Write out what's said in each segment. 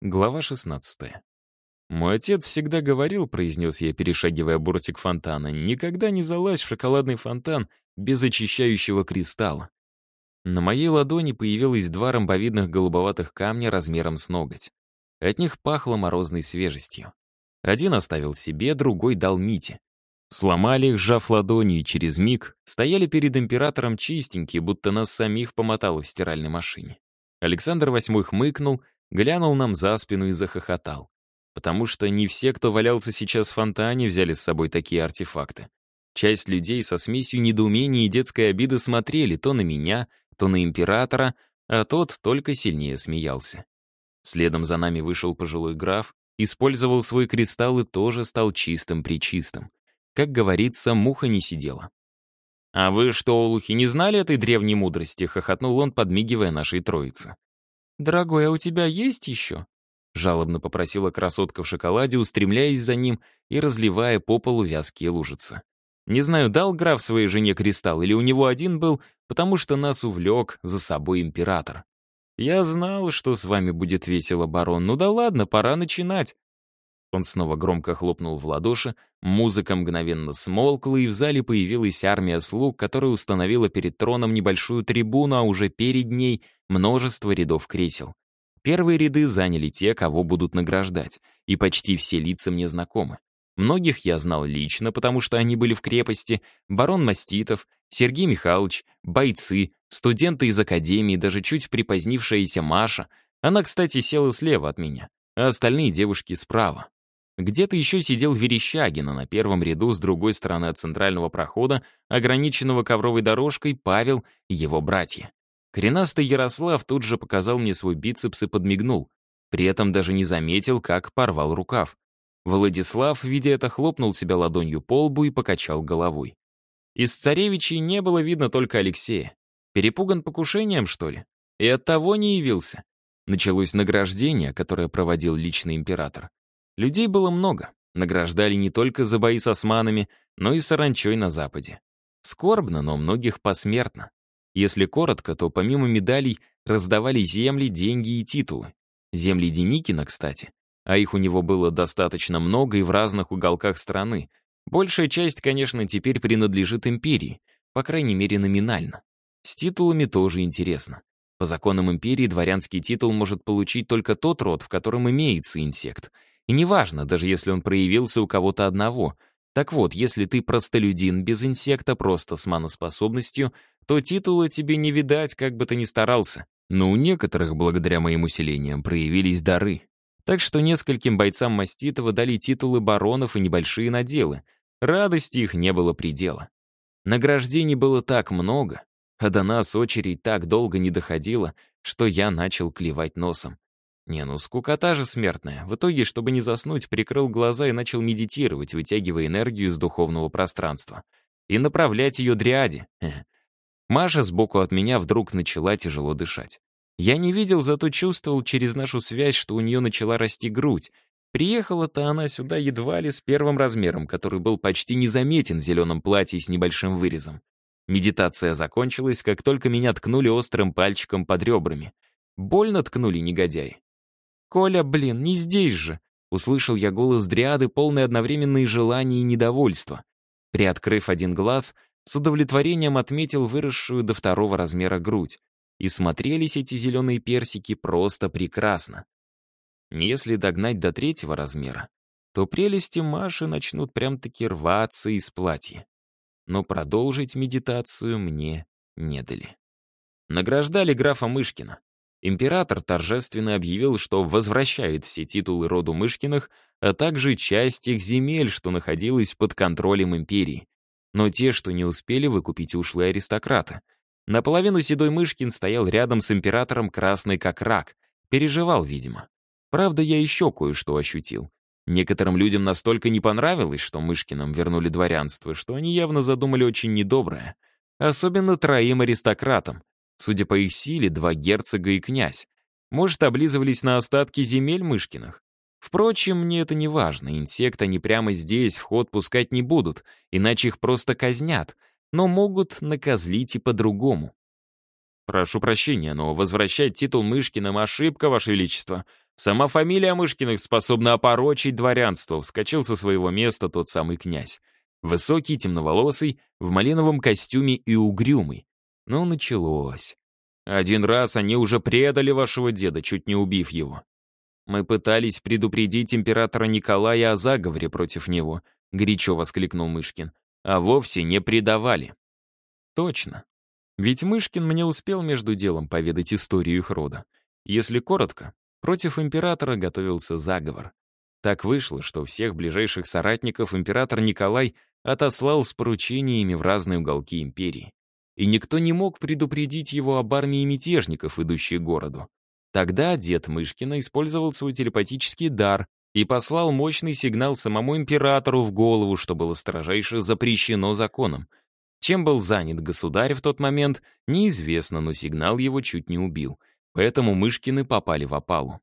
Глава 16. «Мой отец всегда говорил», — произнес я, перешагивая бортик фонтана, «никогда не залазь в шоколадный фонтан без очищающего кристалла». На моей ладони появилось два ромбовидных голубоватых камня размером с ноготь. От них пахло морозной свежестью. Один оставил себе, другой дал Мите. Сломали их, сжав ладони, и через миг стояли перед императором чистенькие, будто нас самих помотало в стиральной машине. Александр VIII хмыкнул — глянул нам за спину и захохотал. Потому что не все, кто валялся сейчас в фонтане, взяли с собой такие артефакты. Часть людей со смесью недоумения и детской обиды смотрели то на меня, то на императора, а тот только сильнее смеялся. Следом за нами вышел пожилой граф, использовал свой кристалл и тоже стал чистым-причистым. Как говорится, муха не сидела. «А вы что, олухи, не знали этой древней мудрости?» — хохотнул он, подмигивая нашей троице. «Дорогой, а у тебя есть еще?» Жалобно попросила красотка в шоколаде, устремляясь за ним и разливая по полу вязкие лужицы. Не знаю, дал граф своей жене кристалл или у него один был, потому что нас увлек за собой император. Я знал, что с вами будет весело, барон. Ну да ладно, пора начинать. Он снова громко хлопнул в ладоши, музыка мгновенно смолкла, и в зале появилась армия слуг, которая установила перед троном небольшую трибуну, а уже перед ней множество рядов кресел. Первые ряды заняли те, кого будут награждать, и почти все лица мне знакомы. Многих я знал лично, потому что они были в крепости, барон Маститов, Сергей Михайлович, бойцы, студенты из академии, даже чуть припозднившаяся Маша. Она, кстати, села слева от меня, а остальные девушки справа. Где-то еще сидел Верещагин, а на первом ряду с другой стороны от центрального прохода, ограниченного ковровой дорожкой, Павел и его братья. Коренастый Ярослав тут же показал мне свой бицепс и подмигнул. При этом даже не заметил, как порвал рукав. Владислав, видя это, хлопнул себя ладонью по лбу и покачал головой. Из царевичей не было видно только Алексея. Перепуган покушением, что ли? И оттого не явился. Началось награждение, которое проводил личный император. Людей было много. Награждали не только за бои с османами, но и саранчой на Западе. Скорбно, но многих посмертно. Если коротко, то помимо медалей раздавали земли, деньги и титулы. Земли Деникина, кстати. А их у него было достаточно много и в разных уголках страны. Большая часть, конечно, теперь принадлежит империи, по крайней мере номинально. С титулами тоже интересно. По законам империи дворянский титул может получить только тот род, в котором имеется инсект — и неважно, даже если он проявился у кого-то одного. Так вот, если ты простолюдин без инсекта, просто с маноспособностью, то титула тебе не видать, как бы ты ни старался. Но у некоторых, благодаря моим усилениям, проявились дары. Так что нескольким бойцам Маститова дали титулы баронов и небольшие наделы. Радости их не было предела. Награждений было так много, а до нас очередь так долго не доходила, что я начал клевать носом. Не, ну скукота же смертная. В итоге, чтобы не заснуть, прикрыл глаза и начал медитировать, вытягивая энергию из духовного пространства. И направлять ее дриаде. Маша сбоку от меня вдруг начала тяжело дышать. Я не видел, зато чувствовал через нашу связь, что у нее начала расти грудь. Приехала-то она сюда едва ли с первым размером, который был почти незаметен в зеленом платье с небольшим вырезом. Медитация закончилась, как только меня ткнули острым пальчиком под ребрами. Больно ткнули негодяи. «Коля, блин, не здесь же!» Услышал я голос Дриады, полный одновременно и желания, и недовольства. Приоткрыв один глаз, с удовлетворением отметил выросшую до второго размера грудь. И смотрелись эти зеленые персики просто прекрасно. Если догнать до третьего размера, то прелести Маши начнут прям-таки рваться из платья. Но продолжить медитацию мне не дали. Награждали графа Мышкина. Император торжественно объявил, что возвращает все титулы роду Мышкиных, а также часть их земель, что находилась под контролем империи. Но те, что не успели выкупить ушлые аристократы. Наполовину седой Мышкин стоял рядом с императором красный как рак. Переживал, видимо. Правда, я еще кое-что ощутил. Некоторым людям настолько не понравилось, что Мышкиным вернули дворянство, что они явно задумали очень недоброе. Особенно троим аристократам, Судя по их силе, два герцога и князь. Может, облизывались на остатки земель Мышкиных. Впрочем, мне это не важно, инсект они прямо здесь в ход пускать не будут, иначе их просто казнят, но могут накозлить и по-другому. Прошу прощения, но возвращать титул Мышкиным — ошибка, Ваше Величество. Сама фамилия Мышкиных способна опорочить дворянство, вскочил со своего места тот самый князь. Высокий, темноволосый, в малиновом костюме и угрюмый. Ну, началось. Один раз они уже предали вашего деда, чуть не убив его. Мы пытались предупредить императора Николая о заговоре против него, горячо воскликнул Мышкин, а вовсе не предавали. Точно. Ведь Мышкин мне успел между делом поведать историю их рода. Если коротко, Против императора готовился заговор. Так вышло, что всех ближайших соратников император Николай отослал с поручениями в разные уголки империи. И никто не мог предупредить его об армии мятежников, идущей к городу. Тогда дед Мышкина использовал свой телепатический дар и послал мощный сигнал самому императору в голову, что было строжайше запрещено законом. Чем был занят государь в тот момент, неизвестно, но сигнал его чуть не убил. Поэтому Мышкины попали в опалу.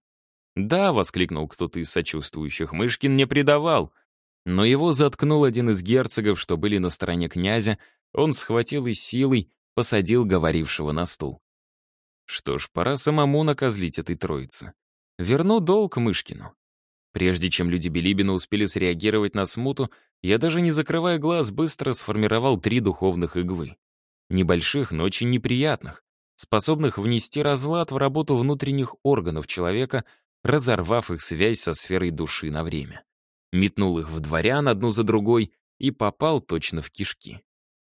«Да», — воскликнул кто-то из сочувствующих, — «Мышкин не предавал». Но его заткнул один из герцогов, что были на стороне князя, он схватил и силой посадил говорившего на стул. Что ж, пора самому накозлить этой троице. Верну долг Мышкину. Прежде чем люди Билибина успели среагировать на смуту, я даже не закрывая глаз быстро сформировал три духовных иглы. Небольших, но очень неприятных способных внести разлад в работу внутренних органов человека, разорвав их связь со сферой души на время. Метнул их в дворян одну за другой и попал точно в кишки.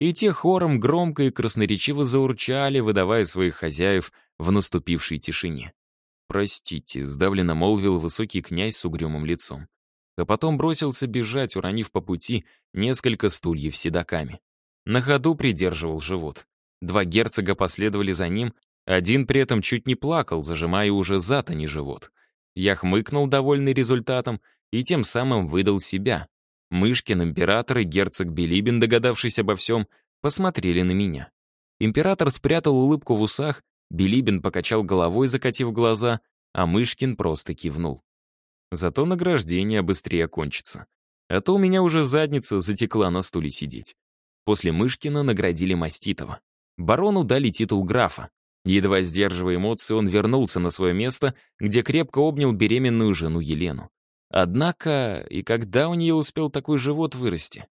И те хором громко и красноречиво заурчали, выдавая своих хозяев в наступившей тишине. «Простите», — сдавленно молвил высокий князь с угрюмым лицом. А потом бросился бежать, уронив по пути несколько стульев с седоками. На ходу придерживал живот. Два герцога последовали за ним, один при этом чуть не плакал, зажимая уже зад, а не живот. Я хмыкнул, довольный результатом, и тем самым выдал себя. Мышкин, император и герцог Билибин, догадавшись обо всем, посмотрели на меня. Император спрятал улыбку в усах, Билибин покачал головой, закатив глаза, а Мышкин просто кивнул. Зато награждение быстрее кончится. А то у меня уже задница затекла на стуле сидеть. После Мышкина наградили Маститова. Барону дали титул графа. Едва сдерживая эмоции, он вернулся на свое место, где крепко обнял беременную жену Елену. Однако, и когда у нее успел такой живот вырасти?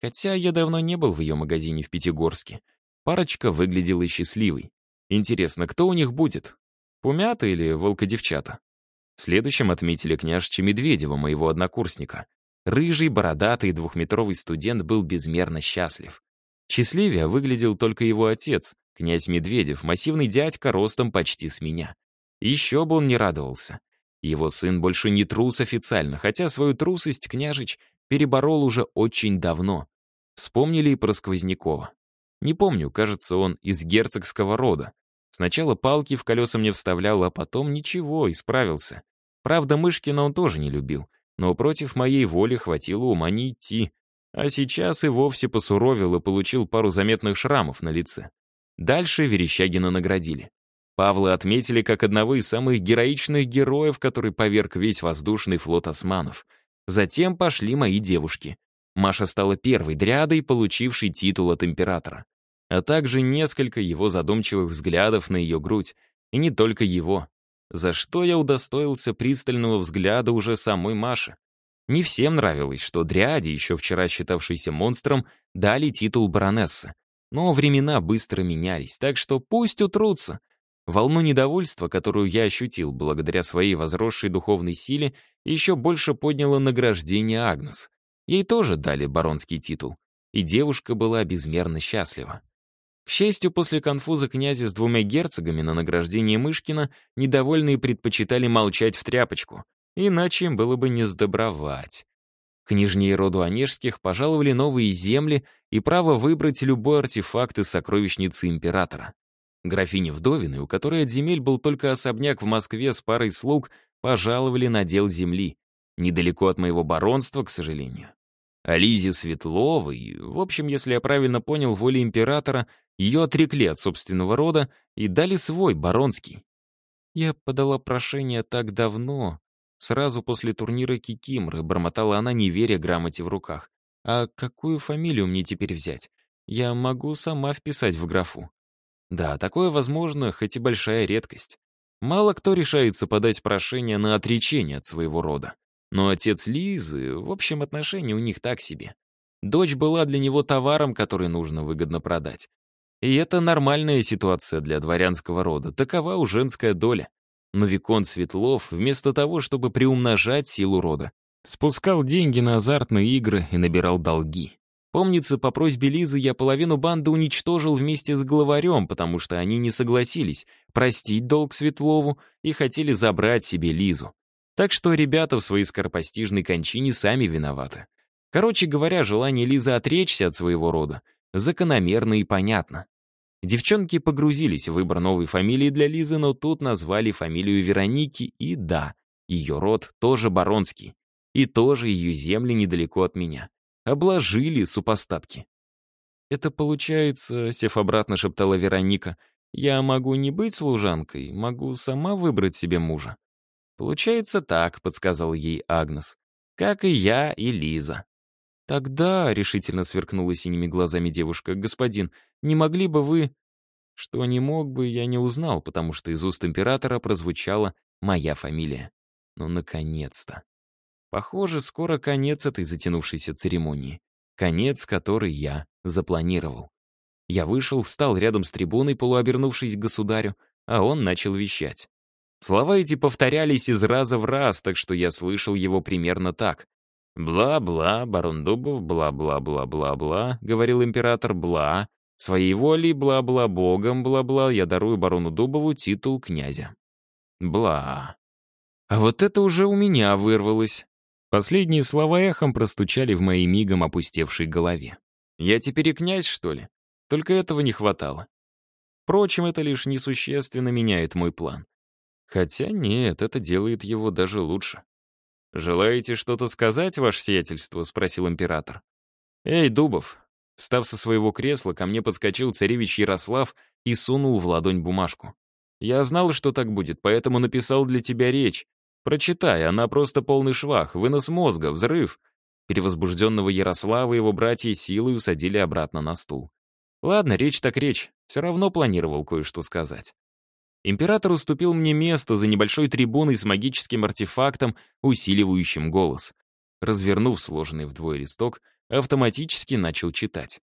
Хотя я давно не был в ее магазине в Пятигорске. Парочка выглядела счастливой. Интересно, кто у них будет? Пумята или волкодевчата? Следующим отметили княжича Медведева, моего однокурсника. Рыжий, бородатый, двухметровый студент был безмерно счастлив. Счастливее выглядел только его отец, князь Медведев, массивный дядька ростом почти с меня. Еще бы он не радовался. Его сын больше не трус официально, хотя свою трусость княжич переборол уже очень давно. Вспомнили и про Сквознякова. Не помню, кажется, он из герцогского рода. Сначала палки в колеса мне вставлял, а потом ничего, исправился. Правда, Мышкина он тоже не любил, но против моей воли хватило ума не идти. А сейчас и вовсе посуровил и получил пару заметных шрамов на лице. Дальше Верещагина наградили. Павла отметили как одного из самых героичных героев, который поверг весь воздушный флот османов. Затем пошли мои девушки. Маша стала первой дрядой, получившей титул от императора. А также несколько его задумчивых взглядов на ее грудь. И не только его. За что я удостоился пристального взгляда уже самой Маши. Не всем нравилось, что Дриаде, еще вчера считавшейся монстром, дали титул баронессы. Но времена быстро менялись, так что пусть утрутся. Волну недовольства, которую я ощутил благодаря своей возросшей духовной силе, еще больше подняло награждение Агнес. Ей тоже дали баронский титул, и девушка была безмерно счастлива. К счастью, после конфуза князя с двумя герцогами на награждение Мышкина недовольные предпочитали молчать в тряпочку, Иначе им было бы не сдобровать. Княжней роду Онежских пожаловали новые земли и право выбрать любой артефакт из сокровищницы императора. Графине Вдовиной, у которой от земель был только особняк в Москве с парой слуг, пожаловали на дел земли. Недалеко от моего баронства, к сожалению. А Лизе Светловой, в общем, если я правильно понял, воле императора, ее отрекли от собственного рода и дали свой, баронский. Я подала прошение так давно, Сразу после турнира Кикимры бормотала она, не веря грамоте в руках. «А какую фамилию мне теперь взять? Я могу сама вписать в графу». Да, такое возможно, хоть и большая редкость. Мало кто решается подать прошение на отречение от своего рода. Но отец Лизы, в общем, отношения у них так себе. Дочь была для него товаром, который нужно выгодно продать. И это нормальная ситуация для дворянского рода, такова у женская доля. Но Викон Светлов, вместо того, чтобы приумножать силу рода, спускал деньги на азартные игры и набирал долги. Помнится, по просьбе Лизы я половину банды уничтожил вместе с главарем, потому что они не согласились простить долг Светлову и хотели забрать себе Лизу. Так что ребята в своей скоропостижной кончине сами виноваты. Короче говоря, желание Лизы отречься от своего рода закономерно и понятно. Девчонки погрузились в выбор новой фамилии для Лизы, но тут назвали фамилию Вероники, и да, ее род тоже баронский. И тоже ее земли недалеко от меня. Обложили супостатки. «Это получается», — сев обратно шептала Вероника, «я могу не быть служанкой, могу сама выбрать себе мужа». «Получается так», — подсказал ей Агнес. «Как и я, и Лиза». «Тогда», — решительно сверкнула синими глазами девушка, «господин, не могли бы вы...» Что не мог бы, я не узнал, потому что из уст императора прозвучала моя фамилия. Ну, наконец-то. Похоже, скоро конец этой затянувшейся церемонии. Конец, который я запланировал. Я вышел, встал рядом с трибуной, полуобернувшись к государю, а он начал вещать. Слова эти повторялись из раза в раз, так что я слышал его примерно так. «Бла-бла, барон Дубов, бла-бла-бла-бла-бла», — говорил император, «бла». Своей волей, бла-бла, богом, бла-бла, я дарую барону Дубову титул князя. Бла. А вот это уже у меня вырвалось. Последние слова эхом простучали в моей мигом опустевшей голове. Я теперь и князь, что ли? Только этого не хватало. Впрочем, это лишь несущественно меняет мой план. Хотя нет, это делает его даже лучше. «Желаете что-то сказать, ваше сиятельство?» — спросил император. «Эй, Дубов!» Встав со своего кресла, ко мне подскочил царевич Ярослав и сунул в ладонь бумажку. «Я знал, что так будет, поэтому написал для тебя речь. Прочитай, она просто полный швах, вынос мозга, взрыв». Перевозбужденного Ярослава его братья силой усадили обратно на стул. Ладно, речь так речь, все равно планировал кое-что сказать. Император уступил мне место за небольшой трибуной с магическим артефактом, усиливающим голос. Развернув сложенный вдвое листок, автоматически начал читать.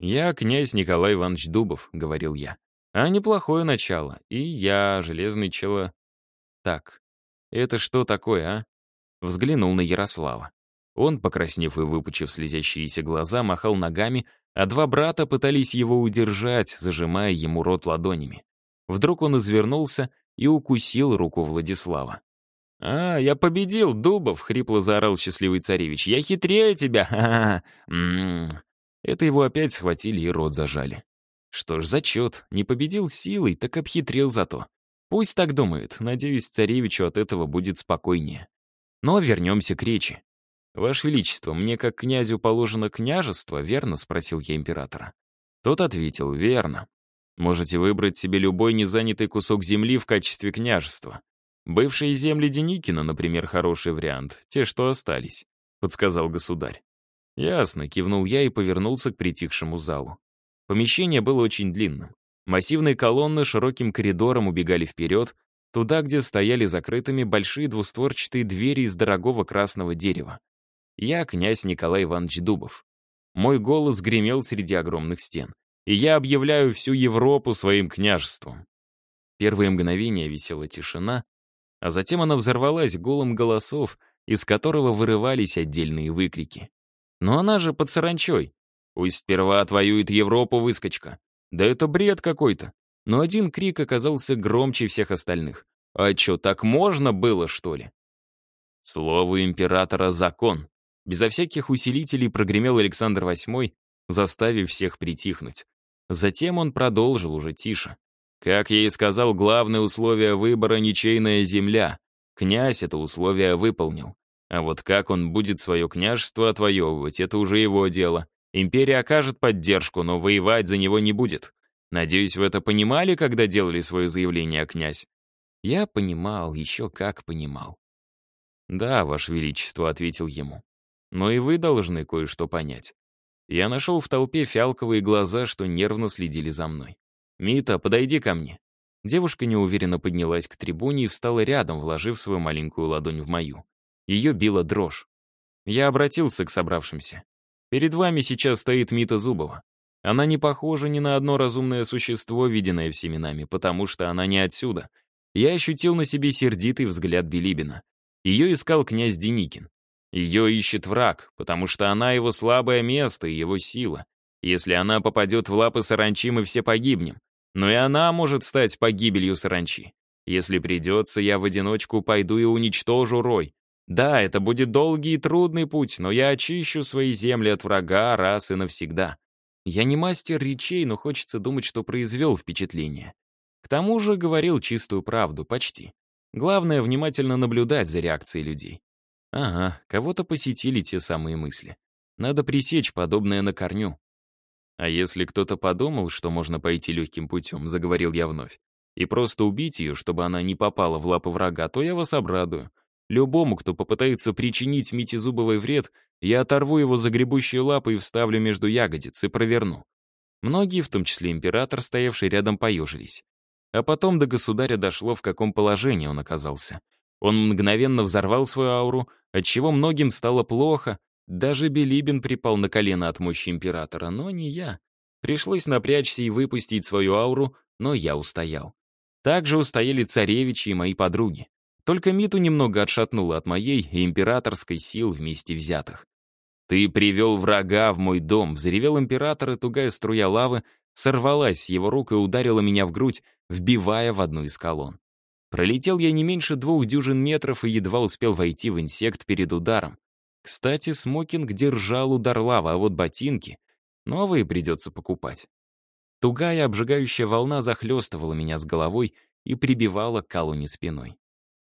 «Я князь Николай Иванович Дубов», — говорил я. «А неплохое начало. И я, железный чело...» «Так, это что такое, а?» Взглянул на Ярослава. Он, покраснев и выпучив слезящиеся глаза, махал ногами, а два брата пытались его удержать, зажимая ему рот ладонями. Вдруг он извернулся и укусил руку Владислава. «А, я победил, Дубов!» — хрипло заорал счастливый царевич. «Я хитрее тебя! Ха-ха! М-м-м!» Это его опять схватили и рот зажали. Что ж, зачет. Не победил силой, так обхитрил зато. Пусть так думает. Надеюсь, царевичу от этого будет спокойнее. Но вернемся к речи. «Ваше Величество, мне как князю положено княжество, верно?» — спросил я императора. Тот ответил, «Верно. Можете выбрать себе любой незанятый кусок земли в качестве княжества. Бывшие земли Деникина, например, хороший вариант, те, что остались», — подсказал государь. «Ясно», — кивнул я и повернулся к притихшему залу. Помещение было очень длинным. Массивные колонны широким коридором убегали вперед, туда, где стояли закрытыми большие двустворчатые двери из дорогого красного дерева. Я князь Николай Иванович Дубов. Мой голос гремел среди огромных стен и я объявляю всю Европу своим княжеством. Первые мгновения висела тишина, а затем она взорвалась голым голосов, из которого вырывались отдельные выкрики. Но она же под саранчой. Пусть сперва отвоюет Европу выскочка. Да это бред какой-то. Но один крик оказался громче всех остальных. А чё, так можно было, что ли? Слово императора — закон. Безо всяких усилителей прогремел Александр VIII, заставив всех притихнуть. Затем он продолжил уже тише. Как я и сказал, главное условие выбора — ничейная земля. Князь это условие выполнил. А вот как он будет свое княжество отвоевывать, это уже его дело. Империя окажет поддержку, но воевать за него не будет. Надеюсь, вы это понимали, когда делали свое заявление, князь? Я понимал, еще как понимал. «Да, Ваше Величество», — ответил ему. «Но и вы должны кое-что понять. Я нашел в толпе фиалковые глаза, что нервно следили за мной. «Мита, подойди ко мне». Девушка неуверенно поднялась к трибуне и встала рядом, вложив свою маленькую ладонь в мою. Ее била дрожь. Я обратился к собравшимся. «Перед вами сейчас стоит Мита Зубова. Она не похожа ни на одно разумное существо, виденное всеми нами, потому что она не отсюда. Я ощутил на себе сердитый взгляд Билибина. Ее искал князь Деникин. Ее ищет враг, потому что она его слабое место и его сила. Если она попадет в лапы саранчи, мы все погибнем. Но и она может стать погибелью саранчи. Если придется, я в одиночку пойду и уничтожу рой. Да, это будет долгий и трудный путь, но я очищу свои земли от врага раз и навсегда. Я не мастер речей, но хочется думать, что произвел впечатление. К тому же говорил чистую правду, почти. Главное — внимательно наблюдать за реакцией людей. Ага, кого-то посетили те самые мысли. Надо пресечь подобное на корню. А если кто-то подумал, что можно пойти легким путем, заговорил я вновь, и просто убить ее, чтобы она не попала в лапы врага, то я вас обрадую. Любому, кто попытается причинить Мите Зубовой вред, я оторву его загребущие лапы и вставлю между ягодиц и проверну. Многие, в том числе император, стоявший рядом, поежились. А потом до государя дошло, в каком положении он оказался. Он мгновенно взорвал свою ауру, отчего многим стало плохо. Даже Билибин припал на колено от мощи императора, но не я. Пришлось напрячься и выпустить свою ауру, но я устоял. Также устояли царевичи и мои подруги. Только Миту немного отшатнуло от моей и императорской сил вместе взятых. «Ты привел врага в мой дом», — взревел император, и тугая струя лавы сорвалась с его рук и ударила меня в грудь, вбивая в одну из колонн. Пролетел я не меньше двух дюжин метров и едва успел войти в инсект перед ударом. Кстати, смокинг держал удар лавы, а вот ботинки новые придется покупать. Тугая обжигающая волна захлестывала меня с головой и прибивала к колонне спиной.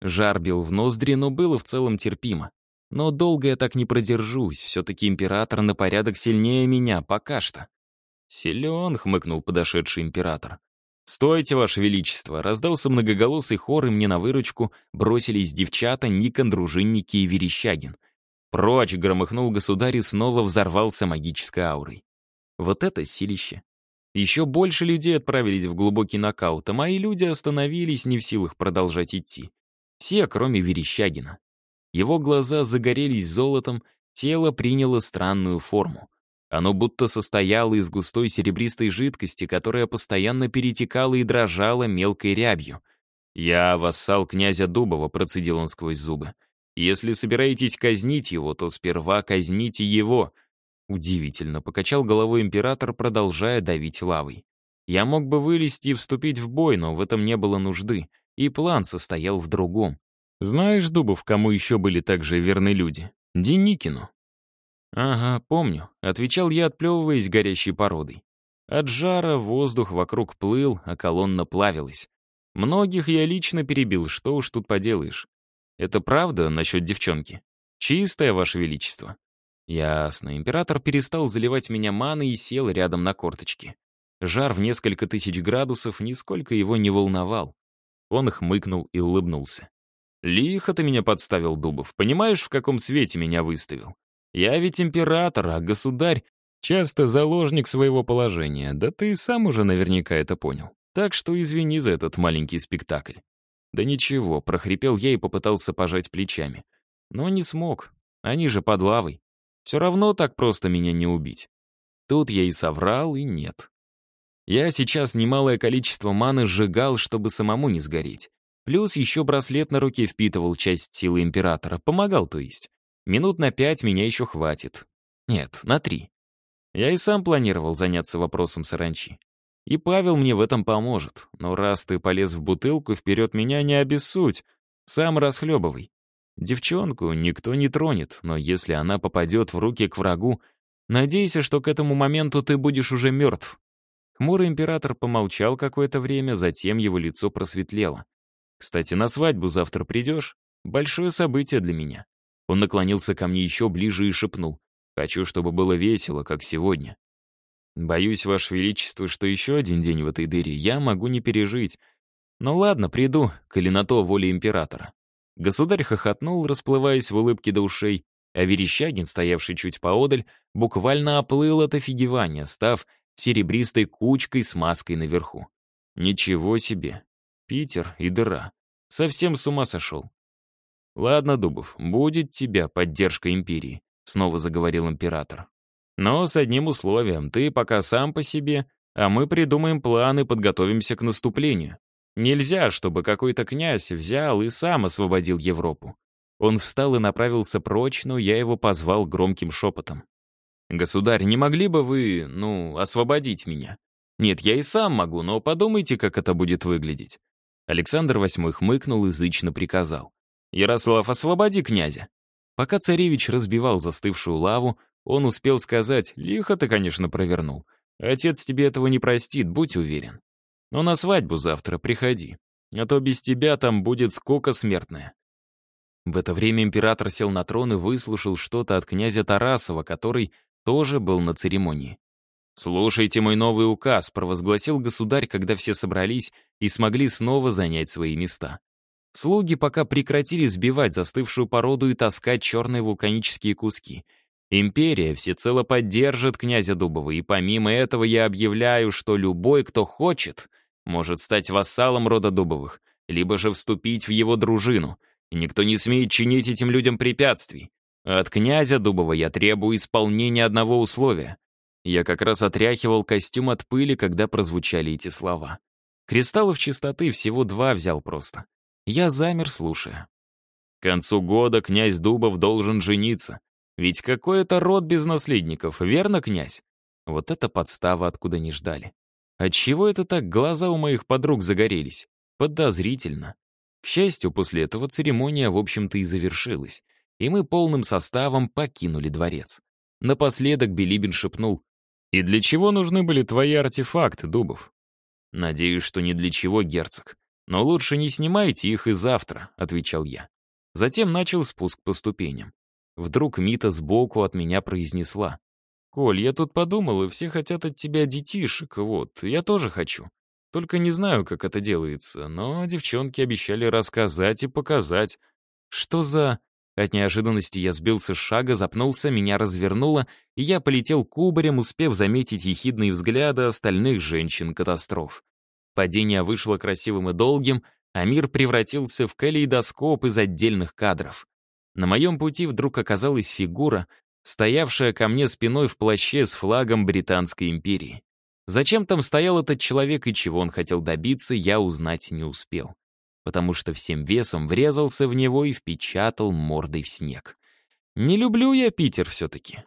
Жар бил в ноздри, но было в целом терпимо. Но долго я так не продержусь, все-таки император на порядок сильнее меня, пока что. «Силен», — хмыкнул подошедший император. «Стойте, Ваше Величество!» — раздался многоголосый хор, и мне на выручку бросились девчата, Никон, дружинники и Верещагин. «Прочь!» — громыхнул государь и снова взорвался магической аурой. Вот это силище. Еще больше людей отправились в глубокий нокаут, а мои люди остановились, не в силах продолжать идти. Все, кроме Верещагина. Его глаза загорелись золотом, тело приняло странную форму. Оно будто состояло из густой серебристой жидкости, которая постоянно перетекала и дрожала мелкой рябью. «Я вассал князя Дубова», — процедил он сквозь зубы. «Если собираетесь казнить его, то сперва казните его». Удивительно, покачал головой император, продолжая давить лавой. Я мог бы вылезти и вступить в бой, но в этом не было нужды, и план состоял в другом. Знаешь, Дубов, кому еще были также верны люди? Деникину. «Ага, помню», — отвечал я, отплевываясь горящей породой. От жара воздух вокруг плыл, а колонна плавилась. Многих я лично перебил, что уж тут поделаешь. Это правда насчет девчонки? Чистое, Ваше Величество. Ясно. Император перестал заливать меня маной и сел рядом на корточки. Жар в несколько тысяч градусов нисколько его не волновал. Он хмыкнул и улыбнулся. «Лихо ты меня подставил, Дубов. Понимаешь, в каком свете меня выставил? Я ведь император, а государь часто заложник своего положения, да ты сам уже наверняка это понял. Так что извини за этот маленький спектакль. Да ничего, прохрипел я и попытался пожать плечами. Но не смог, они же под лавой. Все равно так просто меня не убить. Тут я и соврал, и нет. Я сейчас немалое количество маны сжигал, чтобы самому не сгореть. Плюс еще браслет на руке впитывал часть силы императора, помогал то есть. Минут на пять меня еще хватит. Нет, на три. Я и сам планировал заняться вопросом саранчи. И Павел мне в этом поможет. Но раз ты полез в бутылку, вперед меня не обессудь. Сам расхлебывай. Девчонку никто не тронет, но если она попадет в руки к врагу, надейся, что к этому моменту ты будешь уже мертв. Хмурый император помолчал какое-то время, затем его лицо просветлело. «Кстати, на свадьбу завтра придешь? Большое событие для меня. Он наклонился ко мне еще ближе и шепнул. «Хочу, чтобы было весело, как сегодня. Боюсь, Ваше Величество, что еще один день в этой дыре я могу не пережить. Ну ладно, приду, коли воля императора». Государь хохотнул, расплываясь в улыбке до ушей, а Верещагин, стоявший чуть поодаль, буквально оплыл от офигевания, став серебристой кучкой с маской наверху. Ничего себе. Питер и дыра. Совсем с ума сошел. «Ладно, Дубов, будет тебя поддержка империи», — снова заговорил император. «Но с одним условием. Ты пока сам по себе, а мы придумаем план и подготовимся к наступлению. Нельзя, чтобы какой-то князь взял и сам освободил Европу». Он встал и направился прочь, но я его позвал громким шепотом. «Государь, не могли бы вы, ну, освободить меня? Нет, я и сам могу, но подумайте, как это будет выглядеть». Александр VIII хмыкнул и зычно приказал. «Ярослав, освободи князя». Пока царевич разбивал застывшую лаву, он успел сказать, «Лихо ты, конечно, провернул. Отец тебе этого не простит, будь уверен. Но на свадьбу завтра приходи, а то без тебя там будет скука смертная». В это время император сел на трон и выслушал что-то от князя Тарасова, который тоже был на церемонии. «Слушайте мой новый указ», — провозгласил государь, когда все собрались и смогли снова занять свои места. Слуги пока прекратили сбивать застывшую породу и таскать черные вулканические куски. Империя всецело поддержит князя Дубова, и помимо этого я объявляю, что любой, кто хочет, может стать вассалом рода Дубовых, либо же вступить в его дружину, никто не смеет чинить этим людям препятствий. От князя Дубова я требую исполнения одного условия. Я как раз отряхивал костюм от пыли, когда прозвучали эти слова. Кристаллов чистоты всего два взял просто. Я замер, слушая. К концу года князь Дубов должен жениться. Ведь какой это род без наследников, верно, князь? Вот это подстава, откуда не ждали. Отчего это так глаза у моих подруг загорелись? Подозрительно. К счастью, после этого церемония, в общем-то, и завершилась, и мы полным составом покинули дворец. Напоследок Билибин шепнул, «И для чего нужны были твои артефакты, Дубов?» «Надеюсь, что не для чего, герцог. «Но лучше не снимайте их и завтра», — отвечал я. Затем начал спуск по ступеням. Вдруг Мита сбоку от меня произнесла. «Коль, я тут подумал, и все хотят от тебя детишек, вот, я тоже хочу. Только не знаю, как это делается, но девчонки обещали рассказать и показать. Что за...» От неожиданности я сбился с шага, запнулся, меня развернуло, и я полетел кубарем, успев заметить ехидные взгляды остальных женщин-катастроф. Падение вышло красивым и долгим, а мир превратился в калейдоскоп из отдельных кадров. На моем пути вдруг оказалась фигура, стоявшая ко мне спиной в плаще с флагом Британской империи. Зачем там стоял этот человек и чего он хотел добиться, я узнать не успел. Потому что всем весом врезался в него и впечатал мордой в снег. Не люблю я Питер все-таки.